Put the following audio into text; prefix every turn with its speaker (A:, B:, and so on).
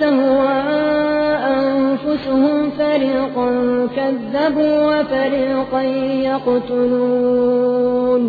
A: تهوى أنفسهم فريقا كذبوا وفريقا يقتلون.